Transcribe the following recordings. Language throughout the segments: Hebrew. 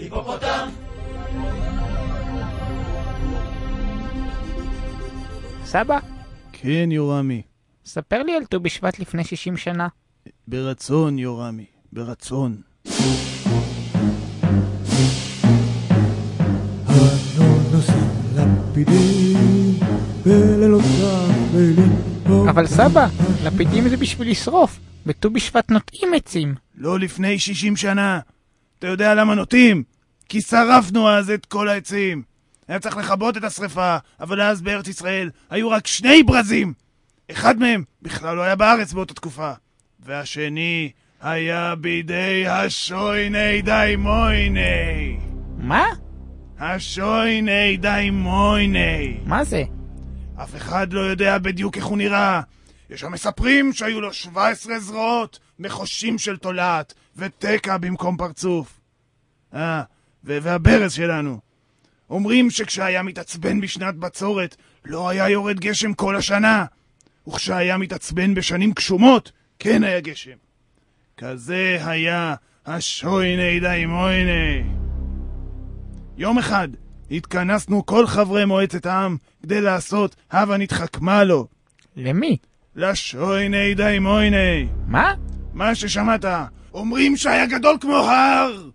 היפופוטם! סבא, כן, יורמי. ספר לי על ט"ו בשבט לפני 60 שנה. ברצון, יורמי. ברצון. אבל סבא, לפידים זה בשביל לשרוף. בט"ו בשבט נוטעים עצים. לא לפני 60 שנה. אתה יודע למה נוטים? כי שרפנו אז את כל העצים. היה צריך לכבות את השרפה, אבל אז בארץ ישראל היו רק שני ברזים. אחד מהם בכלל לא היה בארץ באותה תקופה. והשני היה בידי השויני דיימויני. מה? השויני דיימויני. מה זה? אף אחד לא יודע בדיוק איך הוא נראה. יש המספרים שהיו לו 17 זרועות, נחושים של תולעת, ותקע במקום פרצוף. אה, והברז שלנו. אומרים שכשהיה מתעצבן בשנת בצורת, לא היה יורד גשם כל השנה. וכשהיה מתעצבן בשנים גשומות, כן היה גשם. כזה היה השויני דיימויני. יום אחד התכנסנו כל חברי מועצת העם כדי לעשות הבה נתחכמה לו. למי? לשויני דיימויני. מה? מה ששמעת, אומרים שהיה גדול כמו הר!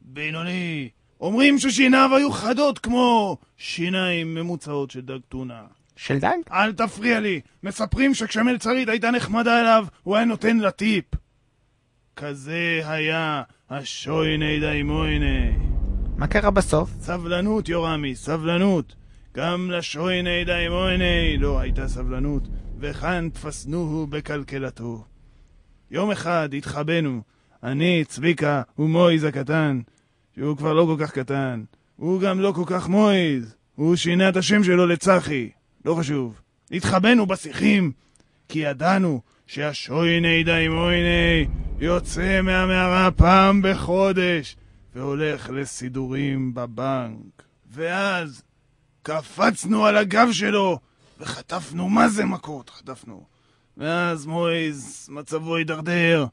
בינוני. אומרים ששיניו היו חדות כמו שיניים ממוצעות של דג טונה. של דג? אל תפריע לי. מספרים שכשמלצרית הייתה נחמדה אליו, הוא היה נותן לה טיפ. כזה היה השויני דיימויני. מה קרה בסוף? סבלנות, יורמי, סבלנות. גם לשויני דיימויני לא הייתה סבלנות, וכאן תפסנוהו בקלקלתו. יום אחד התחבאנו, אני, צביקה ומויז הקטן, שהוא כבר לא כל כך קטן. הוא גם לא כל כך מויז, הוא שינה את השם שלו לצחי. לא חשוב. התחבאנו בשיחים, כי ידענו שהשויני דיימויני יוצא מהמערה פעם בחודש והולך לסידורים בבנק. ואז קפצנו על הגב שלו וחטפנו מה זה מכות, חטפנו. ואז מויז, מצבו הידרדר.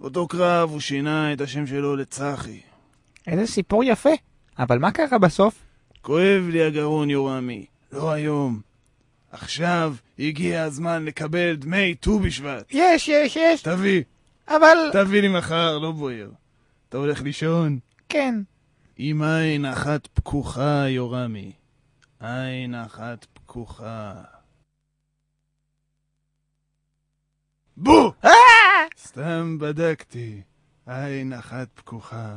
באותו קרב הוא שינה את השם שלו לצחי. איזה סיפור יפה. אבל מה קרה בסוף? כואב לי הגרון, יורמי. לא היום. עכשיו הגיע הזמן לקבל דמי ט"ו בשבט. יש, יש, יש. תביא, אבל... תביא לי מחר, לא בוער. אתה הולך לישון? כן. עם עין אחת פקוחה, יורמי. עין אחת פקוחה. בוא! סתם בדקתי. עין אחת פקוחה.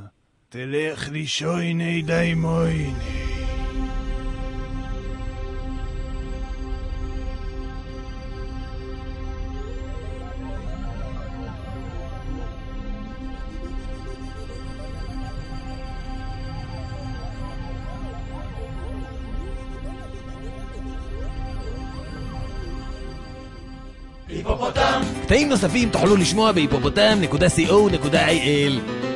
תלך לישויני דיימויני. היפופוטם! קטעים נוספים תוכלו לשמוע בהיפופוטם.co.il